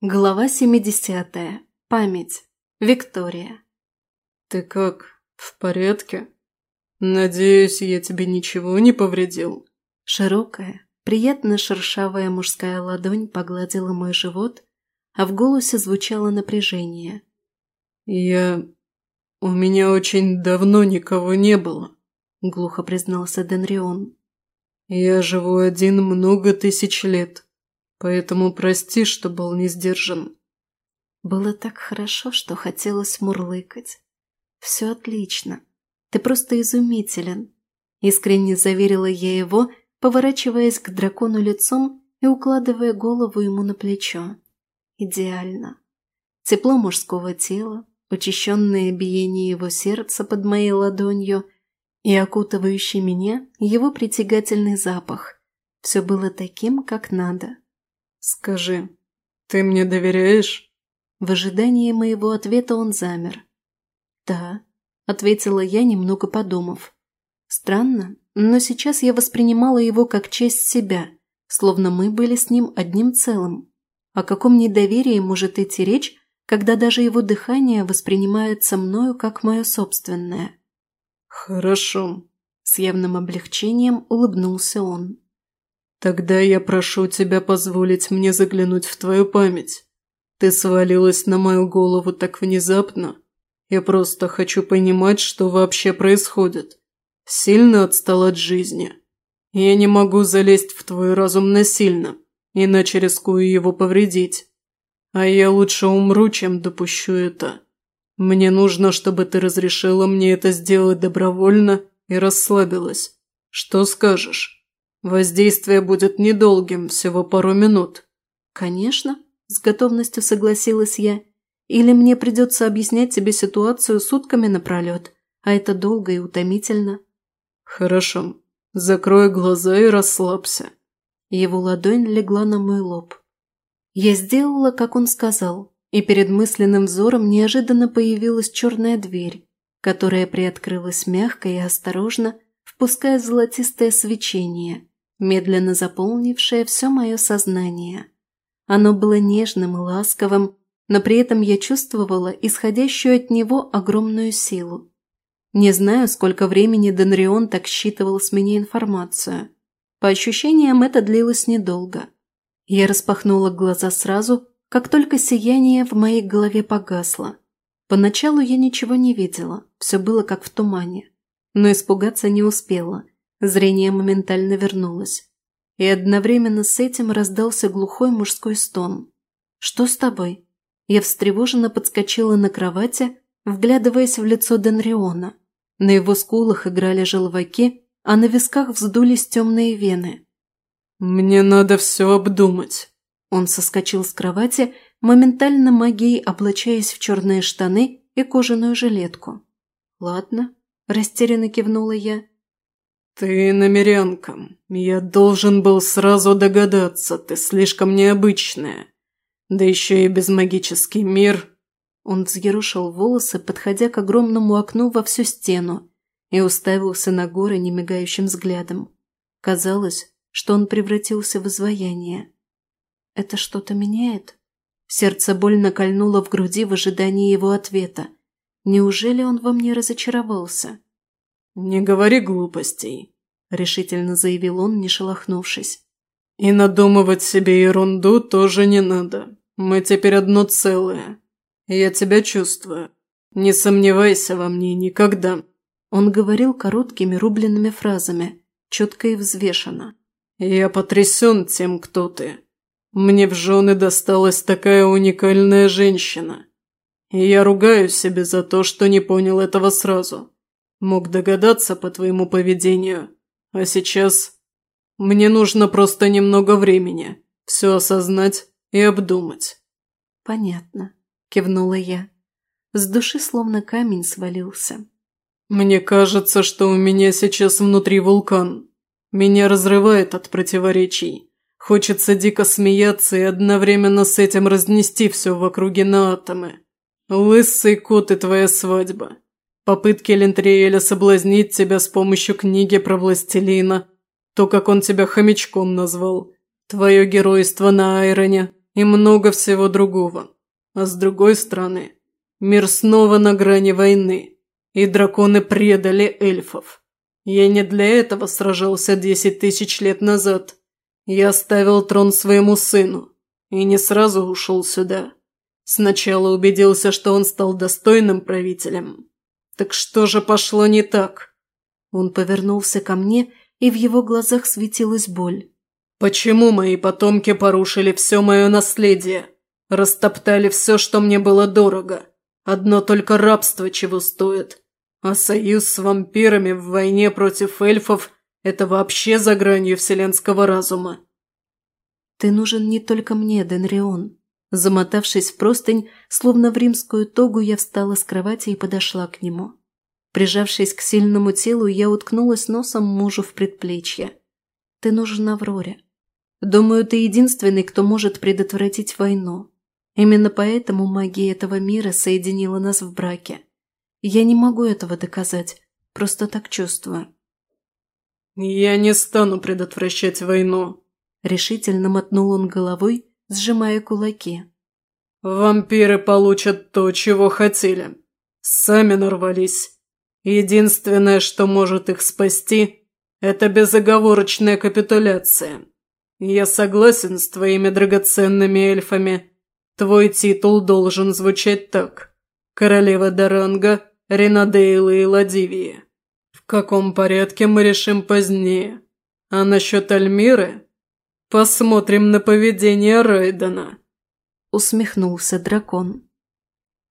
Глава 70. Память. Виктория. «Ты как? В порядке? Надеюсь, я тебе ничего не повредил?» Широкая, приятно шершавая мужская ладонь погладила мой живот, а в голосе звучало напряжение. «Я... У меня очень давно никого не было», — глухо признался Денрион. «Я живу один много тысяч лет». Поэтому прости, что был не сдержан. Было так хорошо, что хотелось мурлыкать. Все отлично. Ты просто изумителен. Искренне заверила я его, поворачиваясь к дракону лицом и укладывая голову ему на плечо. Идеально. Тепло мужского тела, учащенное биение его сердца под моей ладонью и окутывающий меня его притягательный запах. Все было таким, как надо. «Скажи, ты мне доверяешь?» В ожидании моего ответа он замер. «Да», — ответила я, немного подумав. Странно, но сейчас я воспринимала его как часть себя, словно мы были с ним одним целым. О каком недоверии может идти речь, когда даже его дыхание воспринимается мною как мое собственное? «Хорошо», — с явным облегчением улыбнулся он. «Тогда я прошу тебя позволить мне заглянуть в твою память. Ты свалилась на мою голову так внезапно. Я просто хочу понимать, что вообще происходит. Сильно отстал от жизни. Я не могу залезть в твой разум насильно, иначе рискую его повредить. А я лучше умру, чем допущу это. Мне нужно, чтобы ты разрешила мне это сделать добровольно и расслабилась. Что скажешь?» Воздействие будет недолгим, всего пару минут. Конечно, с готовностью согласилась я. Или мне придется объяснять тебе ситуацию сутками напролет, а это долго и утомительно. Хорошо. Закрой глаза и расслабься. Его ладонь легла на мой лоб. Я сделала, как он сказал, и перед мысленным взором неожиданно появилась черная дверь, которая приоткрылась мягко и осторожно, впуская золотистое свечение, медленно заполнившее все мое сознание. Оно было нежным и ласковым, но при этом я чувствовала исходящую от него огромную силу. Не знаю, сколько времени Денрион так считывал с меня информацию. По ощущениям, это длилось недолго. Я распахнула глаза сразу, как только сияние в моей голове погасло. Поначалу я ничего не видела, все было как в тумане. Но испугаться не успела – Зрение моментально вернулось. И одновременно с этим раздался глухой мужской стон. «Что с тобой?» Я встревоженно подскочила на кровати, вглядываясь в лицо Денриона. На его скулах играли желваки, а на висках вздулись темные вены. «Мне надо все обдумать». Он соскочил с кровати, моментально магией облачаясь в черные штаны и кожаную жилетку. «Ладно», – растерянно кивнула я. «Ты намерянка. Я должен был сразу догадаться, ты слишком необычная. Да еще и безмагический мир». Он взъерушил волосы, подходя к огромному окну во всю стену, и уставился на горы немигающим взглядом. Казалось, что он превратился в изваяние. «Это что-то меняет?» Сердце больно кольнуло в груди в ожидании его ответа. Неужели он во мне разочаровался? «Не говори глупостей», – решительно заявил он, не шелохнувшись. «И надумывать себе ерунду тоже не надо. Мы теперь одно целое. Я тебя чувствую. Не сомневайся во мне никогда». Он говорил короткими рубленными фразами, четко и взвешенно. «Я потрясен тем, кто ты. Мне в жены досталась такая уникальная женщина. И я ругаю себя за то, что не понял этого сразу. Мог догадаться по твоему поведению. А сейчас мне нужно просто немного времени все осознать и обдумать». «Понятно», – кивнула я. С души словно камень свалился. «Мне кажется, что у меня сейчас внутри вулкан. Меня разрывает от противоречий. Хочется дико смеяться и одновременно с этим разнести все в округе на атомы. Лысый кот и твоя свадьба. Попытки Лентриэля соблазнить тебя с помощью книги про властелина, то, как он тебя хомячком назвал, твое геройство на Айроне и много всего другого. А с другой стороны, мир снова на грани войны, и драконы предали эльфов. Я не для этого сражался десять тысяч лет назад. Я оставил трон своему сыну и не сразу ушел сюда. Сначала убедился, что он стал достойным правителем. Так что же пошло не так? Он повернулся ко мне, и в его глазах светилась боль. Почему мои потомки порушили все мое наследие? Растоптали все, что мне было дорого. Одно только рабство чего стоит. А союз с вампирами в войне против эльфов – это вообще за гранью вселенского разума. «Ты нужен не только мне, Денрион». Замотавшись в простынь, словно в римскую тогу, я встала с кровати и подошла к нему. Прижавшись к сильному телу, я уткнулась носом мужу в предплечье. «Ты нужен Авроре. Думаю, ты единственный, кто может предотвратить войну. Именно поэтому магия этого мира соединила нас в браке. Я не могу этого доказать, просто так чувствую. «Я не стану предотвращать войну», – решительно мотнул он головой, сжимая кулаки. «Вампиры получат то, чего хотели. Сами нарвались. Единственное, что может их спасти, это безоговорочная капитуляция. Я согласен с твоими драгоценными эльфами. Твой титул должен звучать так. Королева Даранга, Ренадейла и Ладивии. В каком порядке мы решим позднее. А насчет Альмиры? Посмотрим на поведение Райдена. Усмехнулся дракон.